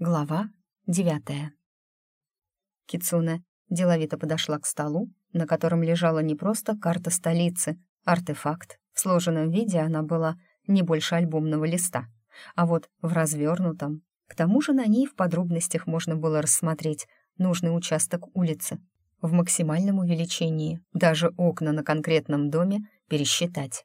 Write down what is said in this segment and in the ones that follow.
Глава девятая. Кицуне деловито подошла к столу, на котором лежала не просто карта столицы, артефакт. В сложенном виде она была не больше альбомного листа, а вот в развернутом. К тому же на ней в подробностях можно было рассмотреть нужный участок улицы в максимальном увеличении, даже окна на конкретном доме пересчитать.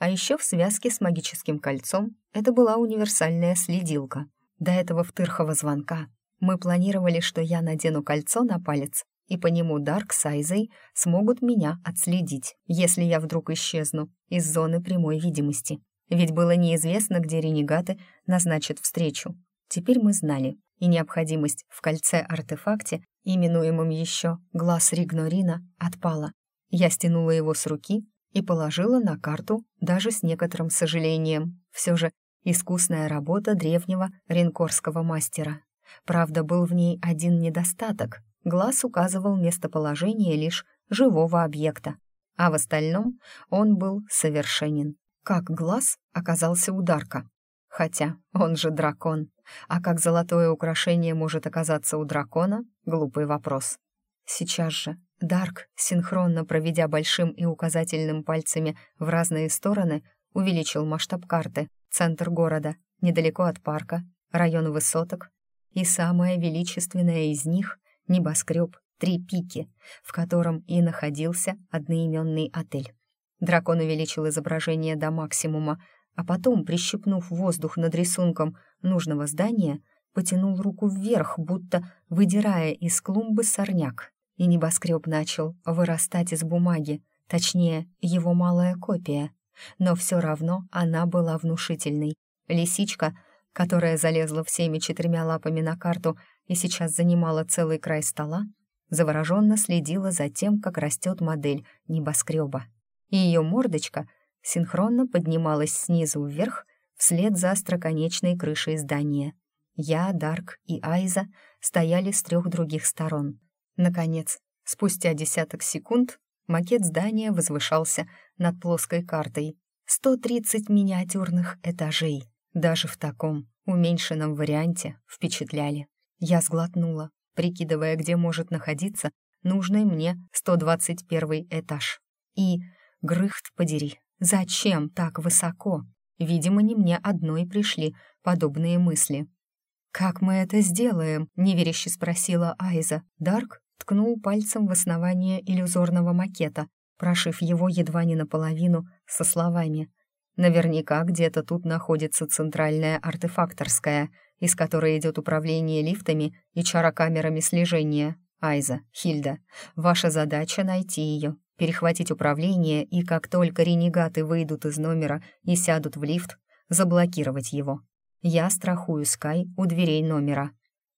А еще в связке с магическим кольцом это была универсальная следилка — до этого втырхого звонка мы планировали, что я надену кольцо на палец, и по нему Дарк с Айзой смогут меня отследить, если я вдруг исчезну из зоны прямой видимости. Ведь было неизвестно, где ренегаты назначат встречу. Теперь мы знали, и необходимость в кольце-артефакте, именуемом еще «Глаз Ригнорина», отпала. Я стянула его с руки и положила на карту даже с некоторым сожалением. Все же Искусная работа древнего ренкорского мастера. Правда, был в ней один недостаток. Глаз указывал местоположение лишь живого объекта, а в остальном он был совершенен. Как глаз оказался у Дарка? Хотя он же дракон. А как золотое украшение может оказаться у дракона? Глупый вопрос. Сейчас же Дарк, синхронно проведя большим и указательным пальцами в разные стороны, увеличил масштаб карты, центр города, недалеко от парка, район высоток, и самое величественное из них — небоскреб «Три пики», в котором и находился одноименный отель. Дракон увеличил изображение до максимума, а потом, прищипнув воздух над рисунком нужного здания, потянул руку вверх, будто выдирая из клумбы сорняк, и небоскреб начал вырастать из бумаги, точнее, его малая копия — но все равно она была внушительной. Лисичка, которая залезла всеми четырьмя лапами на карту и сейчас занимала целый край стола, завороженно следила за тем, как растет модель небоскреба. И ее мордочка синхронно поднималась снизу вверх вслед за остроконечной крышей здания. Я, Дарк и Айза стояли с трех других сторон. Наконец, спустя десяток секунд Макет здания возвышался над плоской картой. 130 миниатюрных этажей. Даже в таком уменьшенном варианте впечатляли. Я сглотнула, прикидывая, где может находиться нужный мне 121 этаж. И, грыхт подери, зачем так высоко? Видимо, не мне одной пришли подобные мысли. «Как мы это сделаем?» — неверяще спросила Айза. Дарк ткнул пальцем в основание иллюзорного макета, прошив его едва не наполовину со словами «Наверняка где-то тут находится центральная артефакторская, из которой идет управление лифтами и чарокамерами слежения. Айза, Хильда, ваша задача — найти ее, перехватить управление и, как только ренегаты выйдут из номера и сядут в лифт, заблокировать его. Я страхую Скай у дверей номера.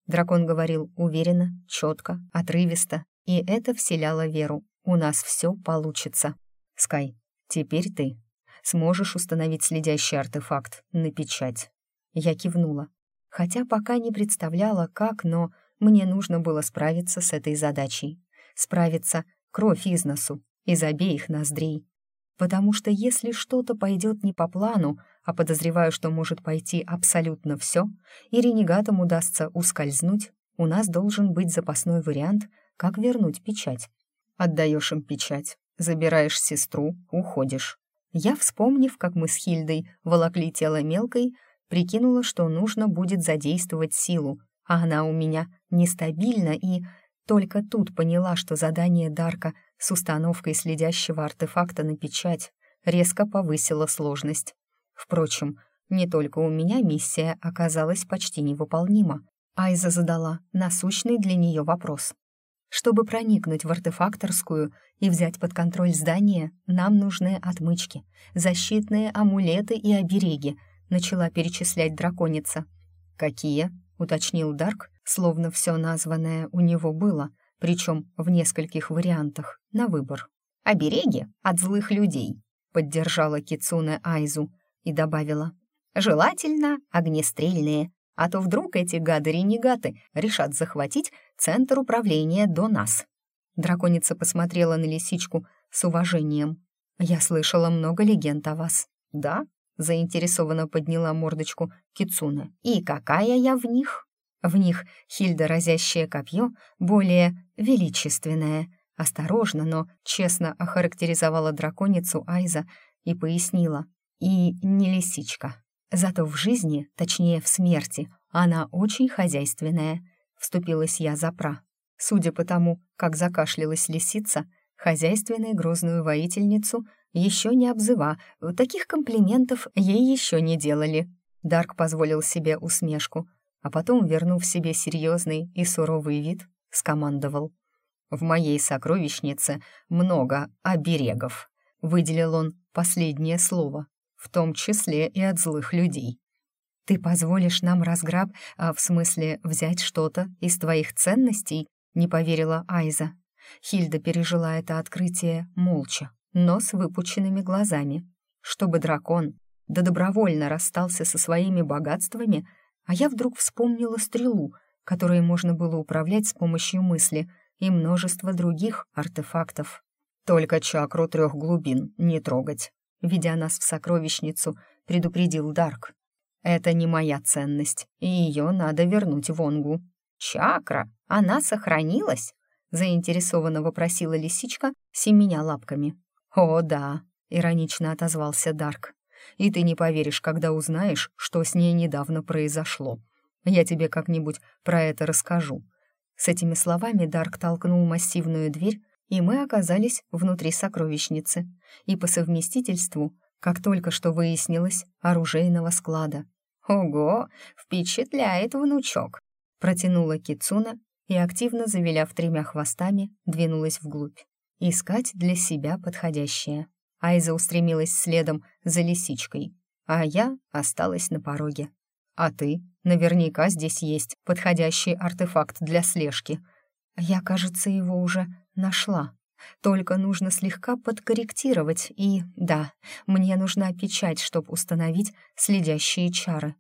Дракон говорил уверенно, четко, отрывисто, и это вселяло веру. У нас все получится. Скай, теперь ты сможешь установить следящий артефакт на печать. Я кивнула, хотя пока не представляла, как, но мне нужно было справиться с этой задачей. Справиться кровь из носу, из обеих ноздрей. Потому что если что-то пойдет не по плану, а подозреваю, что может пойти абсолютно все, и ренегатам удастся ускользнуть, у нас должен быть запасной вариант, как вернуть печать. Отдаешь им печать, забираешь сестру, уходишь. Я, вспомнив, как мы с Хильдой волокли тело мелкой, прикинула, что нужно будет задействовать силу, а она у меня нестабильна, и только тут поняла, что задание Дарка с установкой следящего артефакта на печать резко повысило сложность. Впрочем, не только у меня миссия оказалась почти невыполнима. Айза задала насущный для нее вопрос. Чтобы проникнуть в артефакторскую и взять под контроль здание, нам нужны отмычки, защитные амулеты и обереги, начала перечислять драконица. «Какие?» — уточнил Дарк, словно все названное у него было, причем в нескольких вариантах, на выбор. «Обереги от злых людей», — поддержала Кицуне Айзу и добавила. «Желательно огнестрельные, а то вдруг эти гады-ренегаты решат захватить центр управления до нас». Драконица посмотрела на лисичку с уважением. «Я слышала много легенд о вас». «Да?» — заинтересованно подняла мордочку Кицуна. «И какая я в них?» В них Хильда, разящее копье, более величественное, осторожно, но честно охарактеризовала драконицу Айза и пояснила. И не лисичка. Зато в жизни, точнее в смерти, она очень хозяйственная. Вступилась я за пра. Судя по тому, как закашлялась лисица, хозяйственной грозную воительницу еще не обзыва, таких комплиментов ей еще не делали. Дарк позволил себе усмешку, а потом, вернув себе серьезный и суровый вид, скомандовал. «В моей сокровищнице много оберегов», — выделил он последнее слово, в том числе и от злых людей. «Ты позволишь нам разграб, а в смысле взять что-то из твоих ценностей?» — не поверила Айза. Хильда пережила это открытие молча, но с выпученными глазами. Чтобы дракон да добровольно расстался со своими богатствами, а я вдруг вспомнила стрелу, которой можно было управлять с помощью мысли, и множество других артефактов. «Только чакру трех глубин не трогать», — ведя нас в сокровищницу, предупредил Дарк. «Это не моя ценность, и ее надо вернуть Вонгу». «Чакра? Она сохранилась?» — заинтересованно вопросила лисичка, семеня лапками. «О, да», — иронично отозвался Дарк. «И ты не поверишь, когда узнаешь, что с ней недавно произошло. Я тебе как-нибудь про это расскажу». С этими словами Дарк толкнул массивную дверь, и мы оказались внутри сокровищницы. И по совместительству, как только что выяснилось, оружейного склада. «Ого, впечатляет внучок!» Протянула Кицуна и, активно завиляв тремя хвостами, двинулась вглубь. Искать для себя подходящее. Айза устремилась следом за лисичкой, а я осталась на пороге. «А ты? Наверняка здесь есть подходящий артефакт для слежки. Я, кажется, его уже нашла. Только нужно слегка подкорректировать, и, да, мне нужна печать, чтобы установить следящие чары.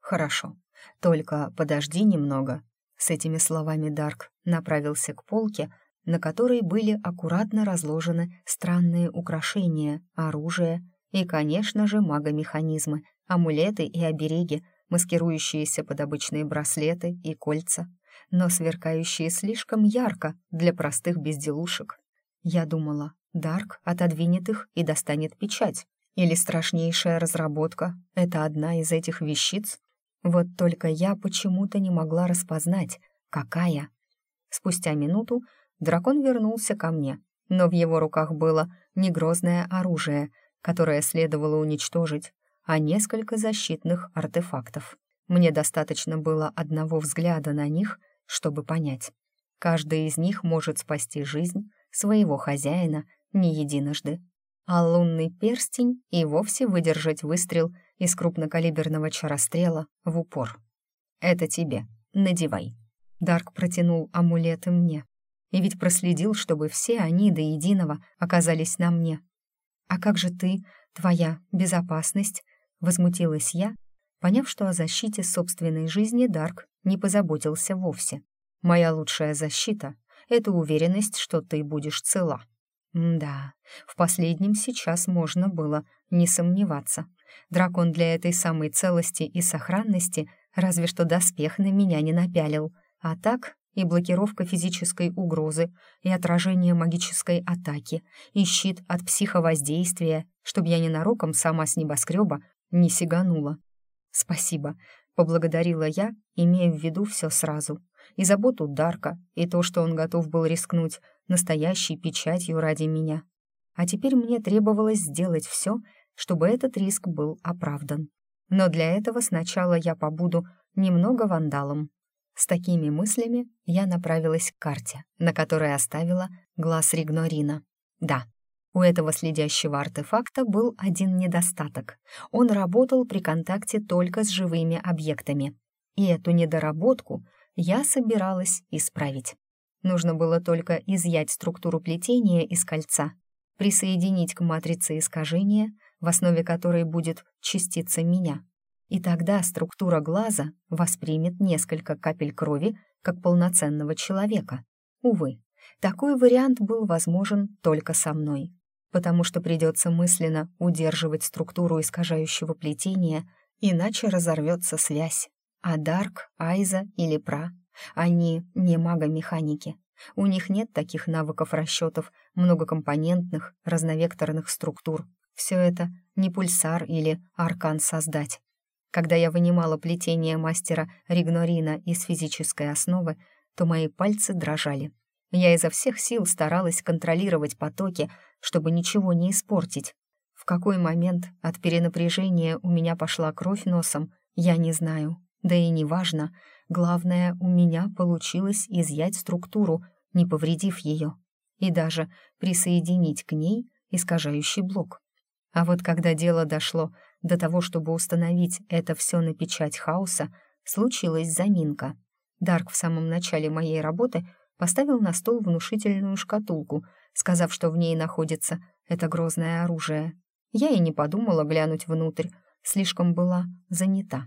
Хорошо, только подожди немного». С этими словами Дарк направился к полке, на которой были аккуратно разложены странные украшения, оружие и, конечно же, магомеханизмы, амулеты и обереги, маскирующиеся под обычные браслеты и кольца, но сверкающие слишком ярко для простых безделушек. Я думала, Дарк отодвинет их и достанет печать. Или страшнейшая разработка — это одна из этих вещиц? Вот только я почему-то не могла распознать, какая. Спустя минуту дракон вернулся ко мне, но в его руках было не грозное оружие, которое следовало уничтожить, а несколько защитных артефактов. Мне достаточно было одного взгляда на них, чтобы понять. Каждый из них может спасти жизнь своего хозяина не единожды, а лунный перстень и вовсе выдержать выстрел из крупнокалиберного чарострела в упор. «Это тебе. Надевай». Дарк протянул амулеты мне, и ведь проследил, чтобы все они до единого оказались на мне. «А как же ты, твоя безопасность?» — возмутилась я, поняв, что о защите собственной жизни Дарк не позаботился вовсе. «Моя лучшая защита — это уверенность, что ты будешь цела». да, в последнем сейчас можно было не сомневаться. Дракон для этой самой целости и сохранности разве что доспех на меня не напялил, а так и блокировка физической угрозы, и отражение магической атаки, и щит от психовоздействия, чтобы я ненароком сама с небоскреба не сиганула. «Спасибо», — поблагодарила я, имея в виду все сразу. И заботу Дарка, и то, что он готов был рискнуть настоящей печатью ради меня. А теперь мне требовалось сделать все, чтобы этот риск был оправдан. Но для этого сначала я побуду немного вандалом. С такими мыслями я направилась к карте, на которой оставила глаз Ригнорина. Да, у этого следящего артефакта был один недостаток. Он работал при контакте только с живыми объектами. И эту недоработку я собиралась исправить. Нужно было только изъять структуру плетения из кольца, присоединить к матрице искажения, в основе которой будет частица меня, и тогда структура глаза воспримет несколько капель крови как полноценного человека. Увы, такой вариант был возможен только со мной, потому что придется мысленно удерживать структуру искажающего плетения, иначе разорвется связь. А Дарк, Айза или Пра, они не магомеханики. У них нет таких навыков расчетов многокомпонентных, разновекторных структур. Все это не пульсар или аркан создать. Когда я вынимала плетение мастера Ригнорина из физической основы, то мои пальцы дрожали. Я изо всех сил старалась контролировать потоки, чтобы ничего не испортить. В какой момент от перенапряжения у меня пошла кровь носом, я не знаю. Да и не важно. Главное, у меня получилось изъять структуру, не повредив ее, и даже присоединить к ней искажающий блок. А вот когда дело дошло до того, чтобы установить это все на печать хаоса, случилась заминка. Дарк в самом начале моей работы поставил на стол внушительную шкатулку, сказав, что в ней находится это грозное оружие. Я и не подумала глянуть внутрь, слишком была занята.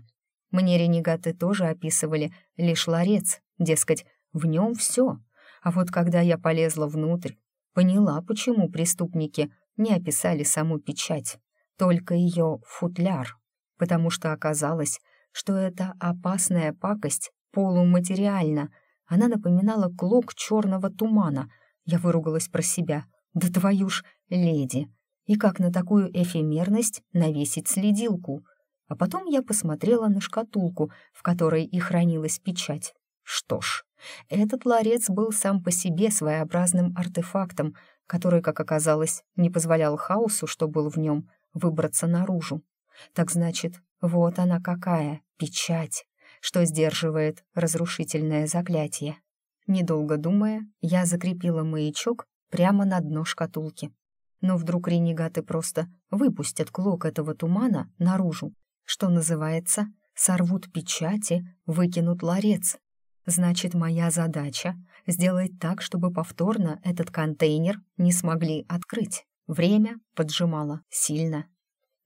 Мне ренегаты тоже описывали лишь ларец, дескать, в нем все. А вот когда я полезла внутрь, поняла, почему преступники не описали саму печать, только ее футляр, потому что оказалось, что эта опасная пакость полуматериальна. Она напоминала клок черного тумана. Я выругалась про себя. «Да твою ж, леди!» И как на такую эфемерность навесить следилку? А потом я посмотрела на шкатулку, в которой и хранилась печать. Что ж, этот ларец был сам по себе своеобразным артефактом, который, как оказалось, не позволял хаосу, что был в нем, выбраться наружу. Так значит, вот она какая, печать что сдерживает разрушительное заклятие. Недолго думая, я закрепила маячок прямо на дно шкатулки. Но вдруг ренегаты просто выпустят клок этого тумана наружу, что называется, сорвут печати, выкинут ларец. Значит, моя задача — сделать так, чтобы повторно этот контейнер не смогли открыть. Время поджимало сильно.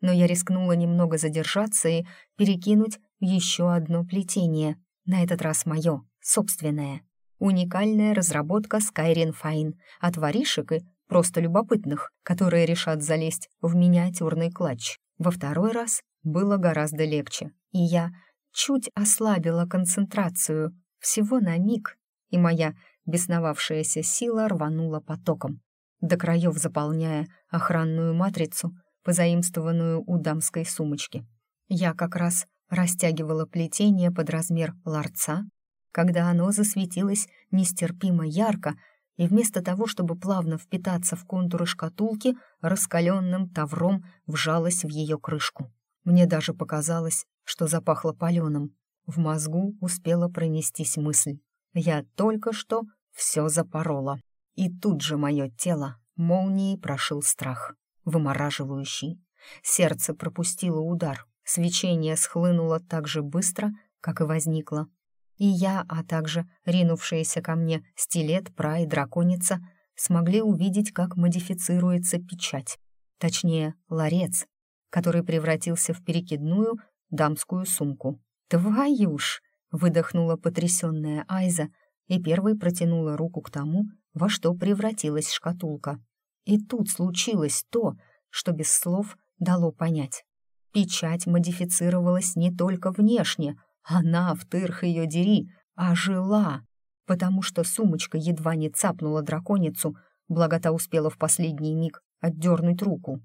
Но я рискнула немного задержаться и перекинуть еще одно плетение, на этот раз мое, собственное. Уникальная разработка Skyrim Fine от воришек и просто любопытных, которые решат залезть в миниатюрный клатч. Во второй раз было гораздо легче, и я чуть ослабила концентрацию, всего на миг, и моя бесновавшаяся сила рванула потоком, до краев заполняя охранную матрицу, позаимствованную у дамской сумочки. Я как раз растягивала плетение под размер ларца, когда оно засветилось нестерпимо ярко, и вместо того, чтобы плавно впитаться в контуры шкатулки, раскаленным тавром вжалось в ее крышку. Мне даже показалось, что запахло паленым. В мозгу успела пронестись мысль. Я только что все запорола. И тут же мое тело молнией прошил страх, вымораживающий. Сердце пропустило удар, Свечение схлынуло так же быстро, как и возникло. И я, а также ринувшиеся ко мне стилет, пра и драконица смогли увидеть, как модифицируется печать, точнее, ларец, который превратился в перекидную дамскую сумку. «Твою ж!» — выдохнула потрясенная Айза и первой протянула руку к тому, во что превратилась шкатулка. И тут случилось то, что без слов дало понять. Печать модифицировалась не только внешне, она, в тырх ее дери, ожила, потому что сумочка едва не цапнула драконицу, благо та успела в последний миг отдернуть руку.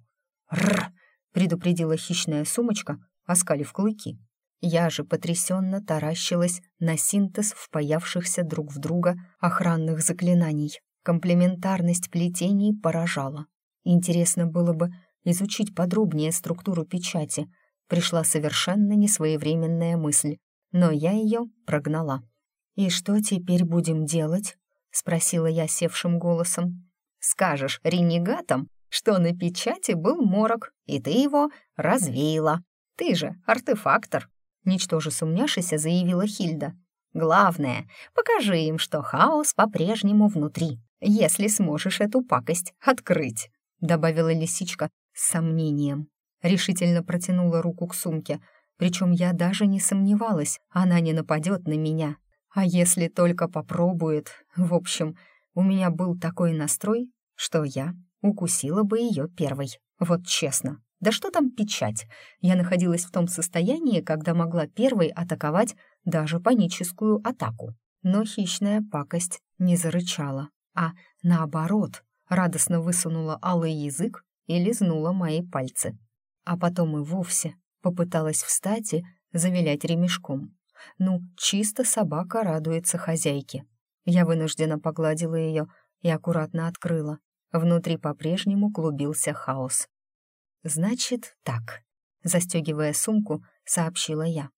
«Рррр!» — предупредила хищная сумочка, оскалив клыки. Я же потрясенно таращилась на синтез впаявшихся друг в друга охранных заклинаний. Комплементарность плетений поражала. Интересно было бы, изучить подробнее структуру печати, пришла совершенно несвоевременная мысль, но я ее прогнала. «И что теперь будем делать?» — спросила я севшим голосом. «Скажешь ренегатам, что на печати был морок, и ты его развеяла. Ты же артефактор», — ничтоже сумняшися заявила Хильда. «Главное, покажи им, что хаос по-прежнему внутри, если сможешь эту пакость открыть», — добавила лисичка, с сомнением. Решительно протянула руку к сумке, причем я даже не сомневалась, она не нападет на меня. А если только попробует... В общем, у меня был такой настрой, что я укусила бы ее первой. Вот честно, Да что там печать? Я находилась в том состоянии, когда могла первой атаковать даже паническую атаку. Но хищная пакость не зарычала, а наоборот, радостно высунула алый язык и лизнула мои пальцы. А потом и вовсе попыталась встать и завилять ремешком. Ну, чисто собака радуется хозяйке. Я вынужденно погладила ее и аккуратно открыла. Внутри по-прежнему клубился хаос. «Значит, так», — застегивая сумку, сообщила я.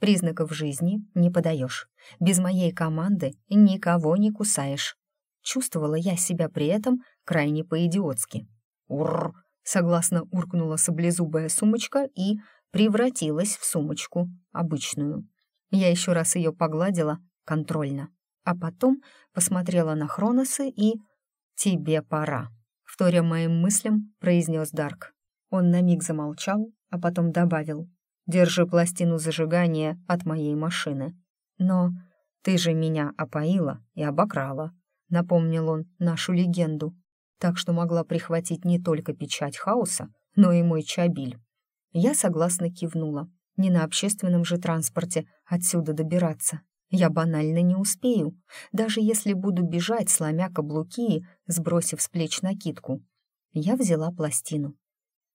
«Признаков жизни не подаешь. Без моей команды никого не кусаешь». Чувствовала я себя при этом крайне по-идиотски. «Урр!» — согласно уркнула саблезубая сумочка и превратилась в сумочку, обычную. Я еще раз ее погладила контрольно, а потом посмотрела на Хроносы и... «Тебе пора», — вторя моим мыслям, произнес Дарк. Он на миг замолчал, а потом добавил. «Держи пластину зажигания от моей машины. Но ты же меня опоила и обокрала», — напомнил он нашу легенду, так что могла прихватить не только печать хаоса, но и мой чабиль. Я согласно кивнула. Не на общественном же транспорте отсюда добираться. Я банально не успею, даже если буду бежать, сломя каблуки, сбросив с плеч накидку. Я взяла пластину.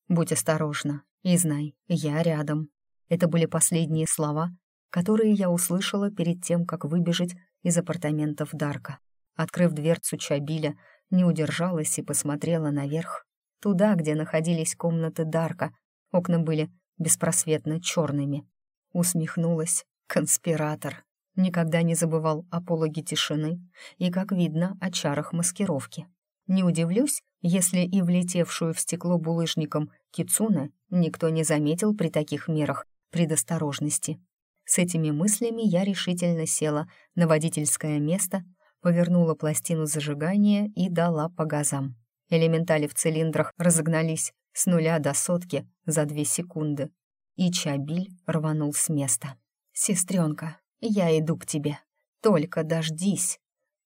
«Будь осторожна и знай, я рядом». Это были последние слова, которые я услышала перед тем, как выбежать из апартаментов Дарка. Открыв дверцу Чабиля, не удержалась и посмотрела наверх, туда, где находились комнаты Дарка, Окна были беспросветно черными. Усмехнулась. Конспиратор. Никогда не забывал о пологе тишины и, как видно, о чарах маскировки. Не удивлюсь, если и влетевшую в стекло булыжником Кицуна никто не заметил при таких мерах предосторожности. С этими мыслями я решительно села на водительское место, повернула пластину зажигания и дала по газам. Элементали в цилиндрах разогнались с нуля до сотки за две секунды. И Чабиль рванул с места. «Сестренка, я иду к тебе. Только дождись!»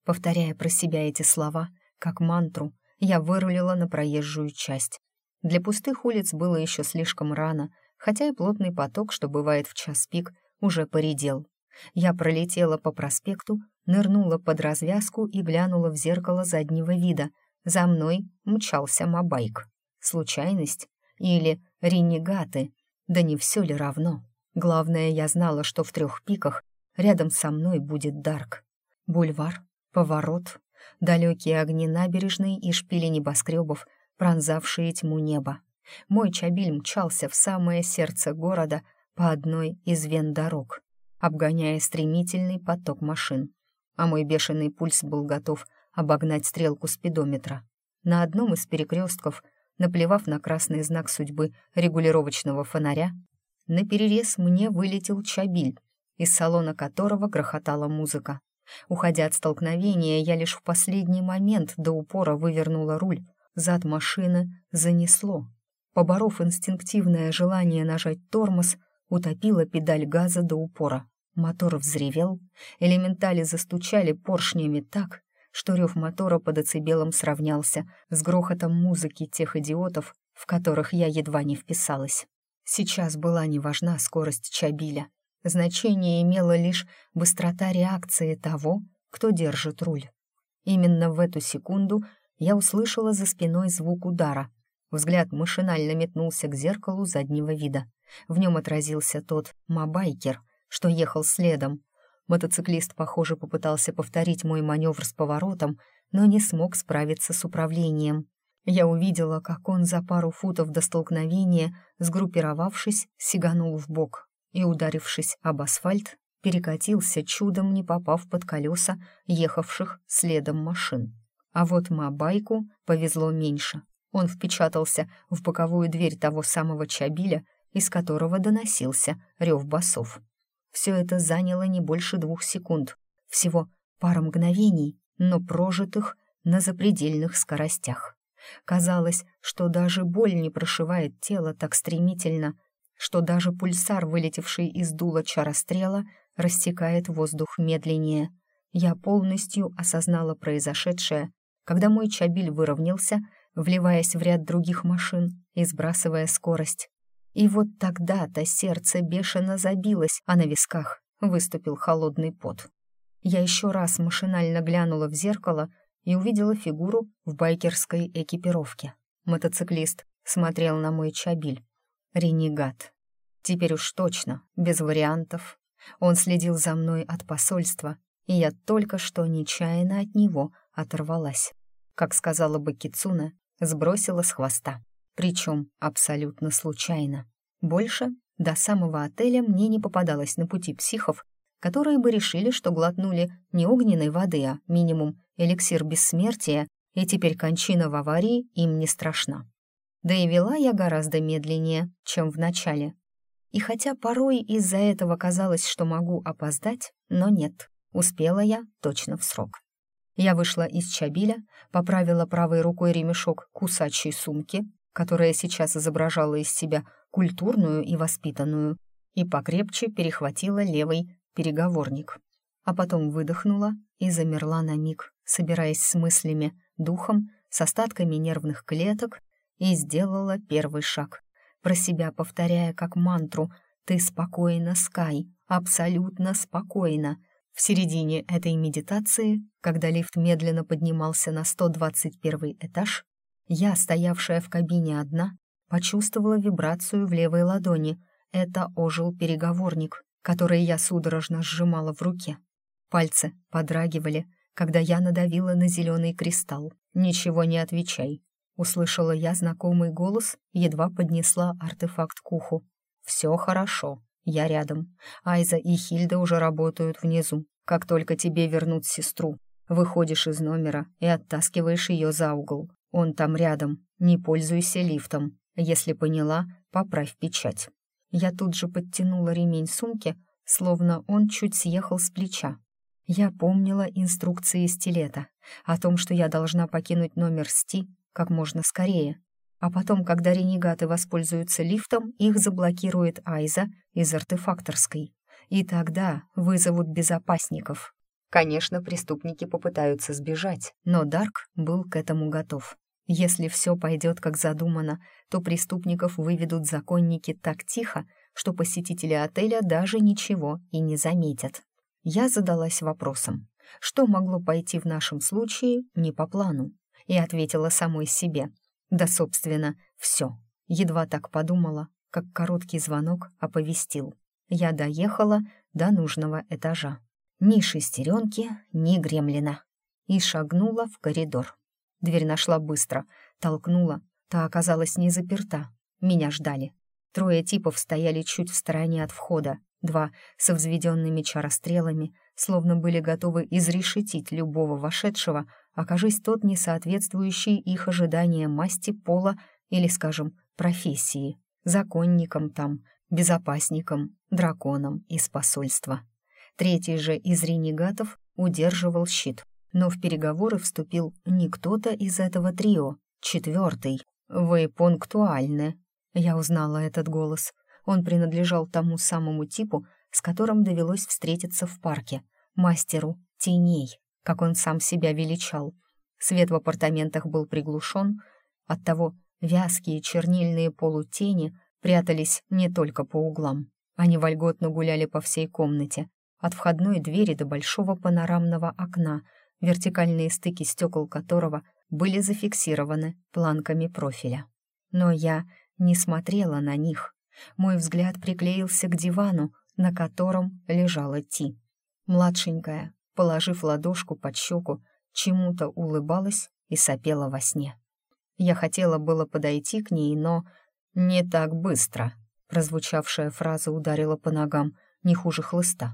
Повторяя про себя эти слова, как мантру, я вырулила на проезжую часть. Для пустых улиц было еще слишком рано, хотя и плотный поток, что бывает в час пик, уже поредел. Я пролетела по проспекту, нырнула под развязку и глянула в зеркало заднего вида. За мной мчался мобайк. Случайность? Или ренегаты? Да не все ли равно? Главное, я знала, что в трех пиках рядом со мной будет Дарк. Бульвар, поворот, далекие огни набережной и шпили небоскребов, пронзавшие тьму неба. Мой чабиль мчался в самое сердце города по одной из вен дорог, обгоняя стремительный поток машин. А мой бешеный пульс был готов обогнать стрелку спидометра. На одном из перекрестков наплевав на красный знак судьбы регулировочного фонаря, на перерез мне вылетел чабиль, из салона которого грохотала музыка. Уходя от столкновения, я лишь в последний момент до упора вывернула руль, зад машины занесло. Поборов инстинктивное желание нажать тормоз, утопила педаль газа до упора. Мотор взревел, элементали застучали поршнями так, что рев мотора по децибелам сравнялся с грохотом музыки тех идиотов, в которых я едва не вписалась. Сейчас была не важна скорость Чабиля. Значение имела лишь быстрота реакции того, кто держит руль. Именно в эту секунду я услышала за спиной звук удара. Взгляд машинально метнулся к зеркалу заднего вида. В нем отразился тот мобайкер, что ехал следом, Мотоциклист, похоже, попытался повторить мой маневр с поворотом, но не смог справиться с управлением. Я увидела, как он за пару футов до столкновения, сгруппировавшись, сиганул в бок и, ударившись об асфальт, перекатился, чудом не попав под колеса ехавших следом машин. А вот Мабайку повезло меньше. Он впечатался в боковую дверь того самого чабиля, из которого доносился рев басов. Все это заняло не больше двух секунд. Всего пара мгновений, но прожитых на запредельных скоростях. Казалось, что даже боль не прошивает тело так стремительно, что даже пульсар, вылетевший из дула чарострела, растекает воздух медленнее. Я полностью осознала произошедшее, когда мой чабиль выровнялся, вливаясь в ряд других машин и сбрасывая скорость. И вот тогда-то сердце бешено забилось, а на висках выступил холодный пот. Я еще раз машинально глянула в зеркало и увидела фигуру в байкерской экипировке. Мотоциклист смотрел на мой чабиль. Ренегат. Теперь уж точно, без вариантов. Он следил за мной от посольства, и я только что нечаянно от него оторвалась. Как сказала бы Кицуна, сбросила с хвоста. Причем абсолютно случайно. Больше до самого отеля мне не попадалось на пути психов, которые бы решили, что глотнули не огненной воды, а минимум эликсир бессмертия, и теперь кончина в аварии им не страшна. Да и вела я гораздо медленнее, чем в начале. И хотя порой из-за этого казалось, что могу опоздать, но нет, успела я точно в срок. Я вышла из чабиля, поправила правой рукой ремешок кусачей сумки, которая сейчас изображала из себя культурную и воспитанную, и покрепче перехватила левый переговорник. А потом выдохнула и замерла на миг, собираясь с мыслями, духом, с остатками нервных клеток, и сделала первый шаг, про себя повторяя как мантру «Ты спокойно, Скай, абсолютно спокойно», в середине этой медитации, когда лифт медленно поднимался на 121 этаж, я, стоявшая в кабине одна, почувствовала вибрацию в левой ладони. Это ожил переговорник, который я судорожно сжимала в руке. Пальцы подрагивали, когда я надавила на зеленый кристалл. «Ничего не отвечай», — услышала я знакомый голос, едва поднесла артефакт к уху. «Все хорошо, я рядом. Айза и Хильда уже работают внизу. Как только тебе вернут сестру, выходишь из номера и оттаскиваешь ее за угол. Он там рядом. Не пользуйся лифтом. Если поняла, поправь печать. Я тут же подтянула ремень сумки, словно он чуть съехал с плеча. Я помнила инструкции стилета о том, что я должна покинуть номер Сти как можно скорее. А потом, когда ренегаты воспользуются лифтом, их заблокирует Айза из артефакторской. И тогда вызовут безопасников. Конечно, преступники попытаются сбежать, но Дарк был к этому готов. Если все пойдет как задумано, то преступников выведут законники так тихо, что посетители отеля даже ничего и не заметят. Я задалась вопросом, что могло пойти в нашем случае не по плану, и ответила самой себе. Да, собственно, все. Едва так подумала, как короткий звонок оповестил. Я доехала до нужного этажа. Ни шестеренки, ни гремлина. И шагнула в коридор. Дверь нашла быстро, толкнула, та оказалась не заперта. Меня ждали. Трое типов стояли чуть в стороне от входа, два со взведенными чарострелами, словно были готовы изрешетить любого вошедшего, окажись тот не соответствующий их ожиданиям масти, пола или, скажем, профессии, законником там, безопасником, драконом из посольства. Третий же из ренегатов удерживал щит, но в переговоры вступил не кто-то из этого трио, четвертый. «Вы пунктуальны». Я узнала этот голос. Он принадлежал тому самому типу, с которым довелось встретиться в парке, мастеру теней, как он сам себя величал. Свет в апартаментах был приглушен, оттого вязкие чернильные полутени прятались не только по углам. Они вольготно гуляли по всей комнате, от входной двери до большого панорамного окна — вертикальные стыки стекол которого были зафиксированы планками профиля. Но я не смотрела на них. Мой взгляд приклеился к дивану, на котором лежала Ти. Младшенькая, положив ладошку под щеку, чему-то улыбалась и сопела во сне. Я хотела было подойти к ней, но «не так быстро», прозвучавшая фраза ударила по ногам не хуже хлыста.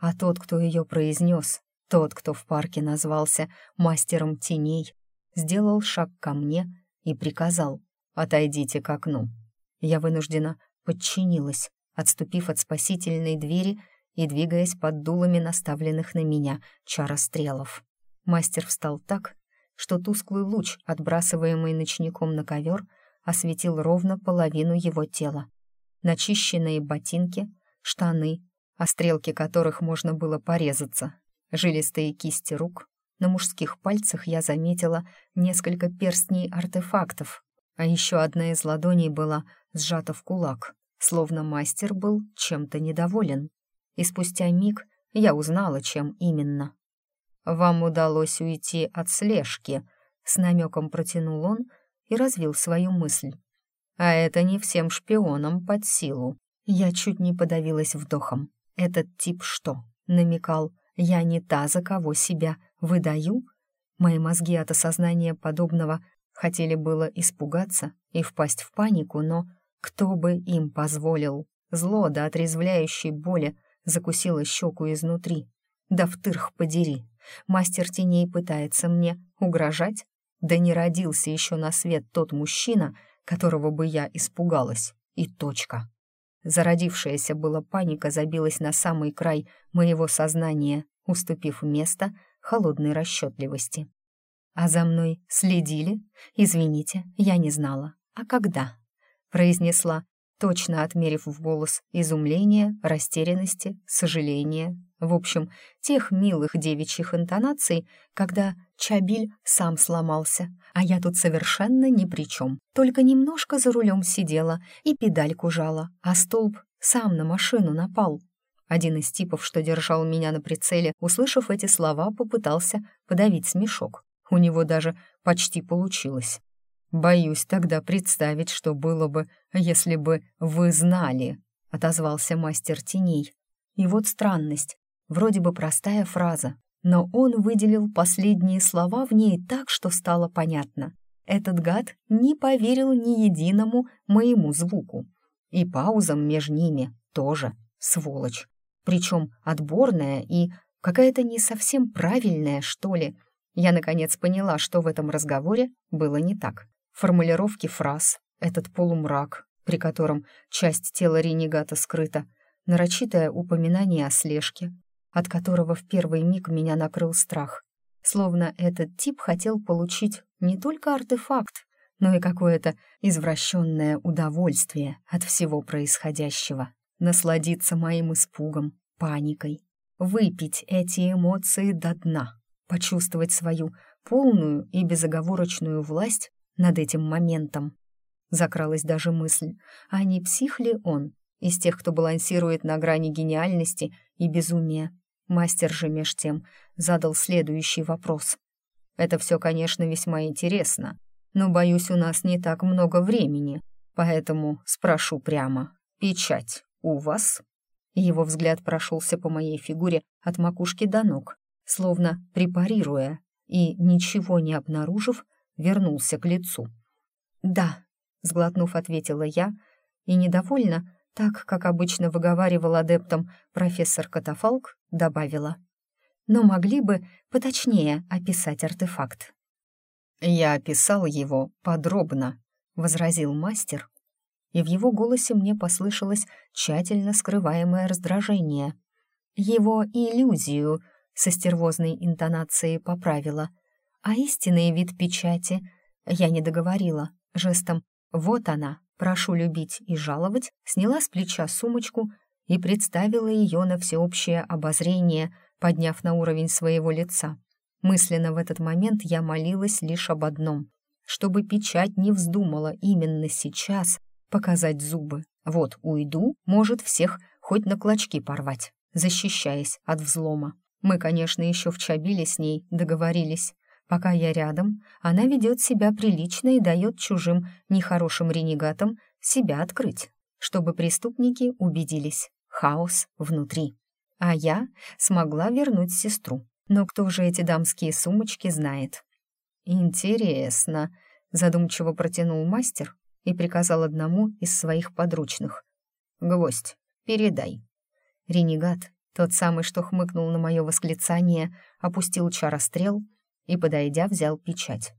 А тот, кто ее произнес, тот, кто в парке назвался мастером теней, сделал шаг ко мне и приказал «Отойдите к окну». Я вынуждена подчинилась, отступив от спасительной двери и двигаясь под дулами наставленных на меня чарострелов. Мастер встал так, что тусклый луч, отбрасываемый ночником на ковер, осветил ровно половину его тела. Начищенные ботинки, штаны, о стрелке которых можно было порезаться, жилистые кисти рук, На мужских пальцах я заметила несколько перстней артефактов, а еще одна из ладоней была сжата в кулак, словно мастер был чем-то недоволен. И спустя миг я узнала, чем именно. «Вам удалось уйти от слежки», — с намеком протянул он и развил свою мысль. «А это не всем шпионам под силу». Я чуть не подавилась вдохом. Этот тип что, намекал, я не та, за кого себя выдаю? Мои мозги от осознания подобного хотели было испугаться и впасть в панику, но кто бы им позволил? Зло до отрезвляющей боли закусило щеку изнутри. Да втырх подери. Мастер теней пытается мне угрожать? Да не родился еще на свет тот мужчина, которого бы я испугалась. И точка. Зародившаяся была паника забилась на самый край моего сознания, уступив место холодной расчетливости. А за мной следили? Извините, я не знала. А когда? Произнесла, точно отмерив в голос изумления, растерянности, сожаления, в общем, тех милых девичьих интонаций, когда Чабиль сам сломался, а я тут совершенно ни при чем, только немножко за рулем сидела и педальку жала, а столб сам на машину напал. Один из типов, что держал меня на прицеле, услышав эти слова, попытался подавить смешок. У него даже почти получилось. «Боюсь тогда представить, что было бы, если бы вы знали», — отозвался мастер теней. И вот странность. Вроде бы простая фраза, но он выделил последние слова в ней так, что стало понятно. Этот гад не поверил ни единому моему звуку. И паузам между ними тоже, сволочь. Причем отборная и какая-то не совсем правильная, что ли. Я, наконец, поняла, что в этом разговоре было не так формулировки фраз, этот полумрак, при котором часть тела ренегата скрыта, нарочитое упоминание о слежке, от которого в первый миг меня накрыл страх. Словно этот тип хотел получить не только артефакт, но и какое-то извращенное удовольствие от всего происходящего, насладиться моим испугом, паникой, выпить эти эмоции до дна, почувствовать свою полную и безоговорочную власть над этим моментом. Закралась даже мысль, а не псих ли он, из тех, кто балансирует на грани гениальности и безумия. Мастер же меж тем задал следующий вопрос. «Это все, конечно, весьма интересно, но, боюсь, у нас не так много времени, поэтому спрошу прямо. Печать у вас?» Его взгляд прошелся по моей фигуре от макушки до ног, словно препарируя, и, ничего не обнаружив, вернулся к лицу. «Да», — сглотнув, ответила я, и недовольно, так, как обычно выговаривал адептом профессор Катафалк, добавила. «Но могли бы поточнее описать артефакт». «Я описал его подробно», — возразил мастер, и в его голосе мне послышалось тщательно скрываемое раздражение. Его иллюзию со стервозной интонацией поправила — а истинный вид печати я не договорила. Жестом «Вот она, прошу любить и жаловать» сняла с плеча сумочку и представила ее на всеобщее обозрение, подняв на уровень своего лица. Мысленно в этот момент я молилась лишь об одном — чтобы печать не вздумала именно сейчас показать зубы. Вот уйду, может всех хоть на клочки порвать, защищаясь от взлома. Мы, конечно, еще в Чабиле с ней договорились, Пока я рядом, она ведет себя прилично и дает чужим нехорошим ренегатам себя открыть, чтобы преступники убедились. Хаос внутри. А я смогла вернуть сестру. Но кто же эти дамские сумочки знает? «Интересно», — задумчиво протянул мастер и приказал одному из своих подручных. «Гвоздь, передай». Ренегат, тот самый, что хмыкнул на мое восклицание, опустил чарострел и, подойдя, взял печать.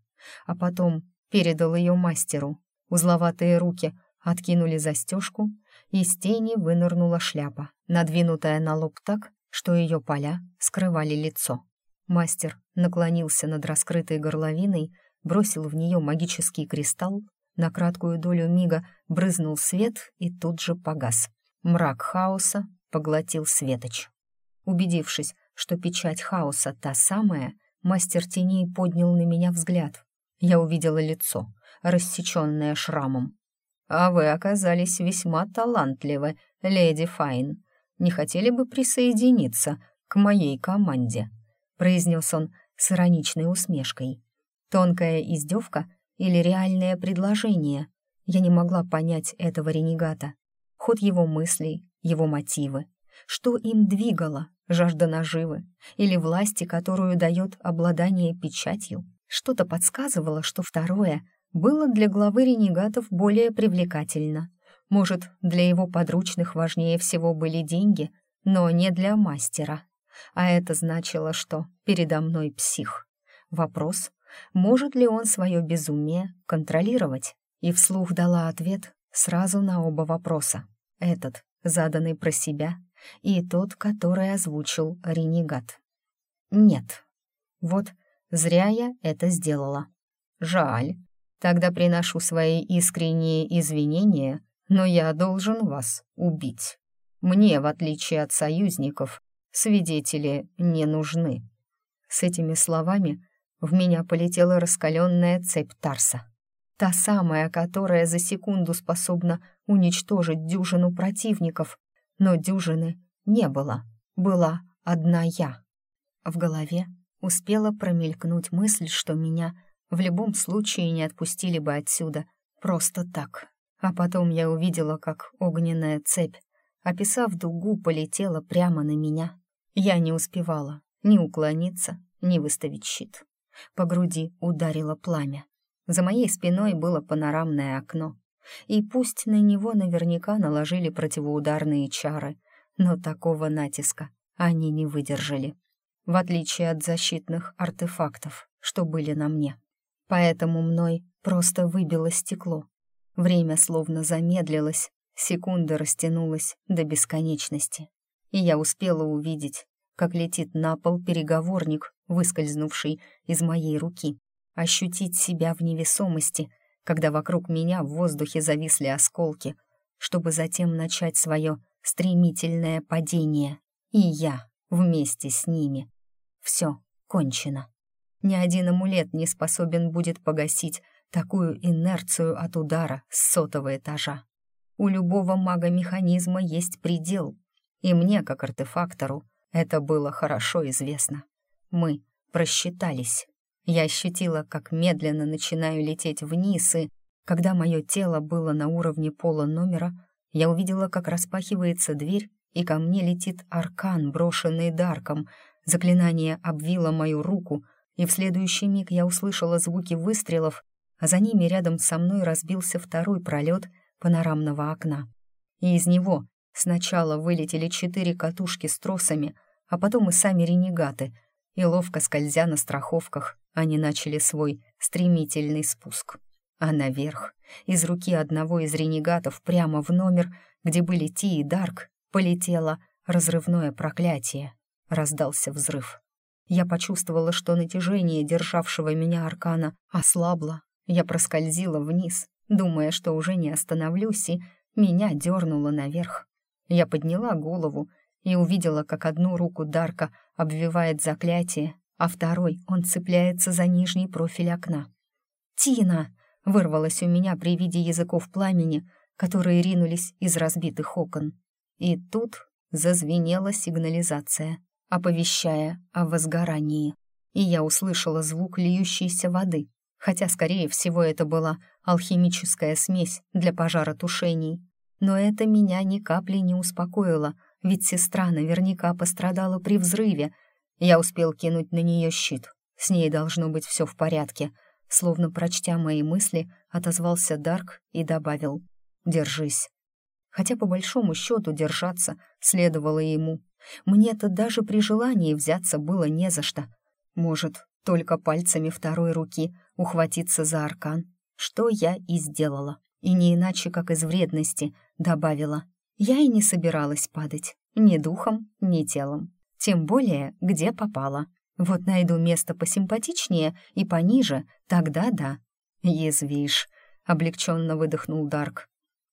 А потом передал ее мастеру. Узловатые руки откинули застежку, из тени вынырнула шляпа, надвинутая на лоб так, что ее поля скрывали лицо. Мастер наклонился над раскрытой горловиной, бросил в нее магический кристалл, на краткую долю мига брызнул свет и тут же погас. Мрак хаоса поглотил светоч. Убедившись, что печать хаоса та самая, мастер теней поднял на меня взгляд. Я увидела лицо, рассеченное шрамом. «А вы оказались весьма талантливы, леди Файн. Не хотели бы присоединиться к моей команде?» произнес он с ироничной усмешкой. Тонкая издевка или реальное предложение? Я не могла понять этого ренегата. Ход его мыслей, его мотивы. Что им двигало? Жажда наживы? Или власти, которую дает обладание печатью? Что-то подсказывало, что второе было для главы ренегатов более привлекательно. Может, для его подручных важнее всего были деньги, но не для мастера. А это значило, что передо мной псих. Вопрос, может ли он свое безумие контролировать? И вслух дала ответ сразу на оба вопроса. Этот, заданный про себя, и тот, который озвучил ренегат. Нет. Вот зря я это сделала. Жаль. Тогда приношу свои искренние извинения, но я должен вас убить. Мне, в отличие от союзников, свидетели не нужны. С этими словами в меня полетела раскаленная цепь Тарса. Та самая, которая за секунду способна уничтожить дюжину противников. Но дюжины не было. Была одна я. В голове успела промелькнуть мысль, что меня в любом случае не отпустили бы отсюда. Просто так. А потом я увидела, как огненная цепь, описав дугу, полетела прямо на меня. Я не успевала ни уклониться, ни выставить щит. По груди ударило пламя. За моей спиной было панорамное окно, и пусть на него наверняка наложили противоударные чары, но такого натиска они не выдержали, в отличие от защитных артефактов, что были на мне. Поэтому мной просто выбило стекло. Время словно замедлилось, секунда растянулась до бесконечности и я успела увидеть, как летит на пол переговорник, выскользнувший из моей руки, ощутить себя в невесомости, когда вокруг меня в воздухе зависли осколки, чтобы затем начать свое стремительное падение. И я вместе с ними. Все кончено. Ни один амулет не способен будет погасить такую инерцию от удара с сотого этажа. У любого мага-механизма есть предел, и мне, как артефактору, это было хорошо известно. Мы просчитались. Я ощутила, как медленно начинаю лететь вниз, и, когда мое тело было на уровне пола номера, я увидела, как распахивается дверь, и ко мне летит аркан, брошенный Дарком. Заклинание обвило мою руку, и в следующий миг я услышала звуки выстрелов, а за ними рядом со мной разбился второй пролет панорамного окна. И из него Сначала вылетели четыре катушки с тросами, а потом и сами ренегаты, и ловко скользя на страховках, они начали свой стремительный спуск. А наверх, из руки одного из ренегатов прямо в номер, где были Ти и Дарк, полетело разрывное проклятие. Раздался взрыв. Я почувствовала, что натяжение державшего меня аркана ослабло. Я проскользила вниз, думая, что уже не остановлюсь, и меня дернуло наверх. Я подняла голову и увидела, как одну руку Дарка обвивает заклятие, а второй он цепляется за нижний профиль окна. «Тина!» — вырвалось у меня при виде языков пламени, которые ринулись из разбитых окон. И тут зазвенела сигнализация, оповещая о возгорании. И я услышала звук льющейся воды, хотя, скорее всего, это была алхимическая смесь для пожаротушений. Но это меня ни капли не успокоило, ведь сестра наверняка пострадала при взрыве. Я успел кинуть на нее щит. С ней должно быть все в порядке. Словно прочтя мои мысли, отозвался Дарк и добавил «Держись». Хотя по большому счету держаться следовало ему. Мне-то даже при желании взяться было не за что. Может, только пальцами второй руки ухватиться за аркан, что я и сделала и не иначе, как из вредности, добавила. Я и не собиралась падать, ни духом, ни телом. Тем более, где попала. Вот найду место посимпатичнее и пониже, тогда да. Язвишь, облегченно выдохнул Дарк.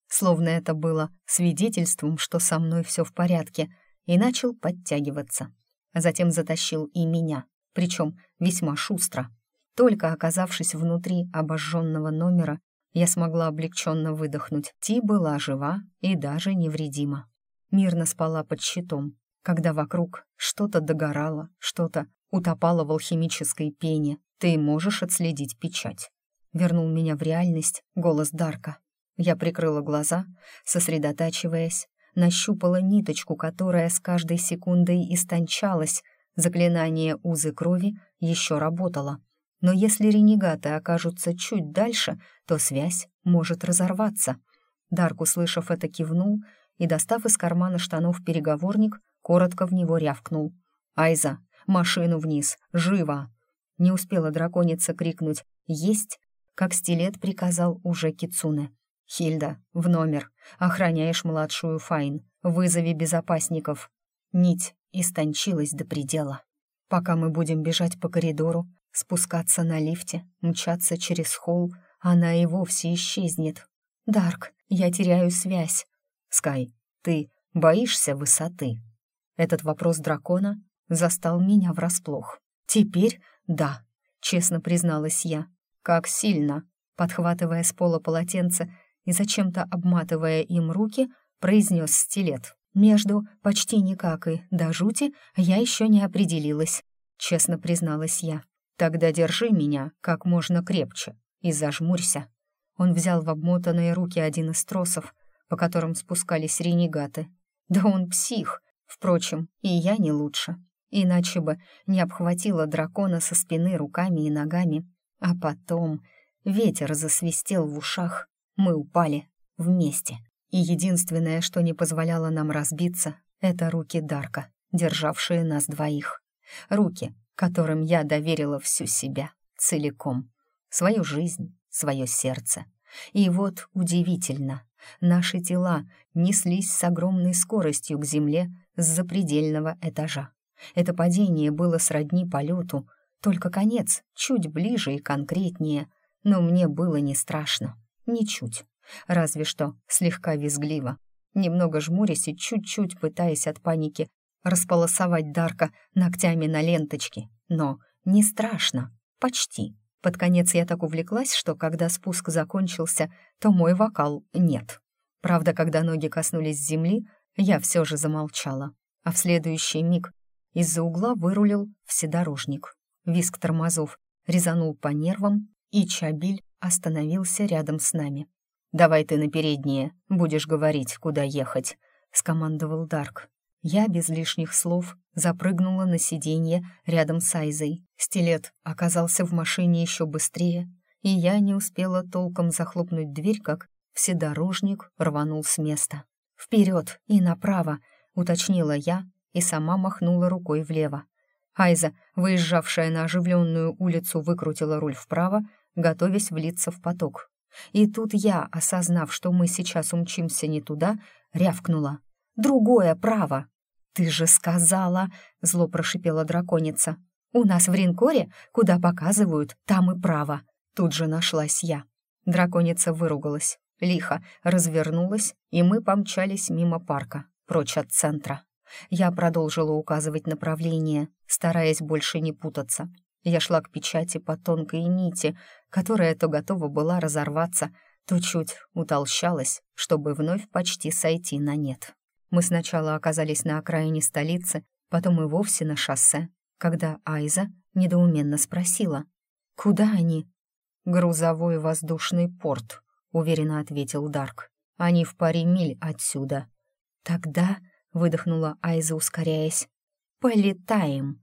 Словно это было свидетельством, что со мной все в порядке, и начал подтягиваться. Затем затащил и меня, причем весьма шустро. Только оказавшись внутри обожженного номера, я смогла облегченно выдохнуть. Ти была жива и даже невредима. Мирно спала под щитом, когда вокруг что-то догорало, что-то утопало в алхимической пене. Ты можешь отследить печать. Вернул меня в реальность голос Дарка. Я прикрыла глаза, сосредотачиваясь, нащупала ниточку, которая с каждой секундой истончалась. Заклинание узы крови еще работало. Но если ренегаты окажутся чуть дальше, то связь может разорваться. Дарк, услышав это, кивнул и, достав из кармана штанов переговорник, коротко в него рявкнул. «Айза, машину вниз! Живо!» Не успела драконица крикнуть «Есть!», как стилет приказал уже Кицуне. «Хильда, в номер. Охраняешь младшую Файн. Вызови безопасников». Нить истончилась до предела. Пока мы будем бежать по коридору, спускаться на лифте, мчаться через холл, она и вовсе исчезнет. «Дарк, я теряю связь». «Скай, ты боишься высоты?» Этот вопрос дракона застал меня врасплох. «Теперь да», — честно призналась я. «Как сильно!» Подхватывая с пола полотенце и зачем-то обматывая им руки, произнес стилет. Между почти никак и до жути я еще не определилась, честно призналась я. «Тогда держи меня как можно крепче и зажмурься». Он взял в обмотанные руки один из тросов, по которым спускались ренегаты. «Да он псих!» Впрочем, и я не лучше. Иначе бы не обхватила дракона со спины руками и ногами. А потом ветер засвистел в ушах. Мы упали вместе. И единственное, что не позволяло нам разбиться, это руки Дарка, державшие нас двоих. Руки, которым я доверила всю себя, целиком. Свою жизнь, свое сердце. И вот удивительно, наши тела неслись с огромной скоростью к земле с запредельного этажа. Это падение было сродни полету, только конец чуть ближе и конкретнее, но мне было не страшно, ничуть, разве что слегка визгливо. Немного жмурясь и чуть-чуть пытаясь от паники располосовать Дарка ногтями на ленточке, но не страшно, почти. Под конец я так увлеклась, что когда спуск закончился, то мой вокал нет. Правда, когда ноги коснулись земли, я все же замолчала, а в следующий миг из-за угла вырулил вседорожник. Виск тормозов резанул по нервам, и Чабиль остановился рядом с нами. «Давай ты на переднее, будешь говорить, куда ехать», — скомандовал Дарк. Я без лишних слов запрыгнула на сиденье рядом с Айзой. Стилет оказался в машине еще быстрее, и я не успела толком захлопнуть дверь, как вседорожник рванул с места. «Вперед и направо», — уточнила я и сама махнула рукой влево. Айза, выезжавшая на оживленную улицу, выкрутила руль вправо, готовясь влиться в поток. И тут я, осознав, что мы сейчас умчимся не туда, рявкнула. «Другое право!» «Ты же сказала!» — зло прошипела драконица. «У нас в Ринкоре, куда показывают, там и право!» Тут же нашлась я. Драконица выругалась, лихо развернулась, и мы помчались мимо парка, прочь от центра. Я продолжила указывать направление, стараясь больше не путаться. Я шла к печати по тонкой нити, которая то готова была разорваться, то чуть утолщалась, чтобы вновь почти сойти на нет. Мы сначала оказались на окраине столицы, потом и вовсе на шоссе, когда Айза недоуменно спросила, «Куда они?» «Грузовой воздушный порт», — уверенно ответил Дарк. «Они в паре миль отсюда». «Тогда...» — выдохнула Айза, ускоряясь. «Полетаем!»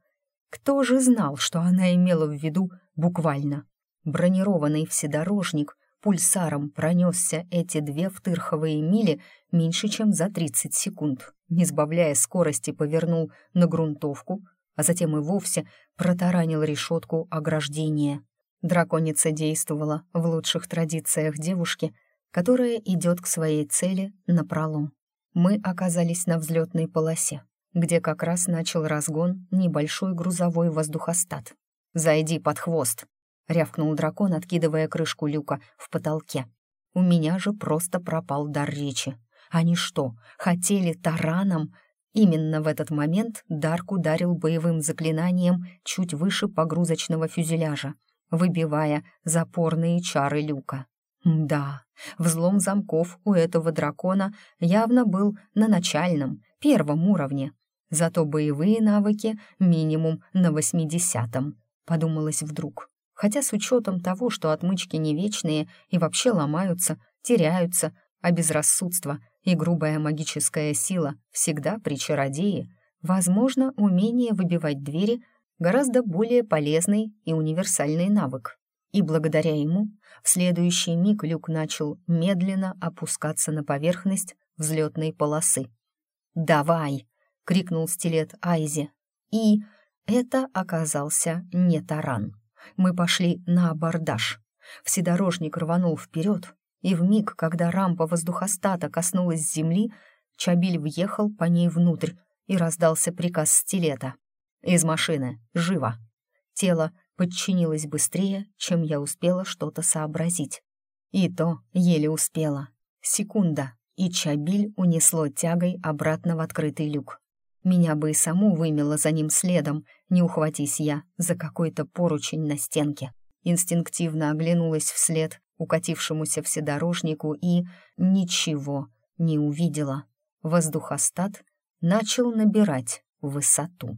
Кто же знал, что она имела в виду буквально? Бронированный вседорожник пульсаром пронесся эти две втырховые мили меньше, чем за 30 секунд, не сбавляя скорости, повернул на грунтовку, а затем и вовсе протаранил решетку ограждения. Драконица действовала в лучших традициях девушки, которая идет к своей цели напролом мы оказались на взлетной полосе, где как раз начал разгон небольшой грузовой воздухостат. «Зайди под хвост!» — рявкнул дракон, откидывая крышку люка в потолке. «У меня же просто пропал дар речи. Они что, хотели тараном?» Именно в этот момент Дарк ударил боевым заклинанием чуть выше погрузочного фюзеляжа, выбивая запорные чары люка. Да, взлом замков у этого дракона явно был на начальном, первом уровне, зато боевые навыки минимум на восьмидесятом, подумалось вдруг. Хотя с учетом того, что отмычки не вечные и вообще ломаются, теряются, а безрассудство и грубая магическая сила всегда при чародее, возможно, умение выбивать двери гораздо более полезный и универсальный навык. И благодаря ему в следующий миг люк начал медленно опускаться на поверхность взлетной полосы. «Давай!» — крикнул стилет Айзи. И это оказался не таран. Мы пошли на абордаж. Вседорожник рванул вперед, и в миг, когда рампа воздухостата коснулась земли, Чабиль въехал по ней внутрь, и раздался приказ стилета. «Из машины! Живо!» Тело подчинилось быстрее, чем я успела что-то сообразить. И то еле успела. Секунда, и Чабиль унесло тягой обратно в открытый люк. Меня бы и саму вымело за ним следом, не ухватись я за какой-то поручень на стенке. Инстинктивно оглянулась вслед укатившемуся вседорожнику и ничего не увидела. Воздухостат начал набирать высоту.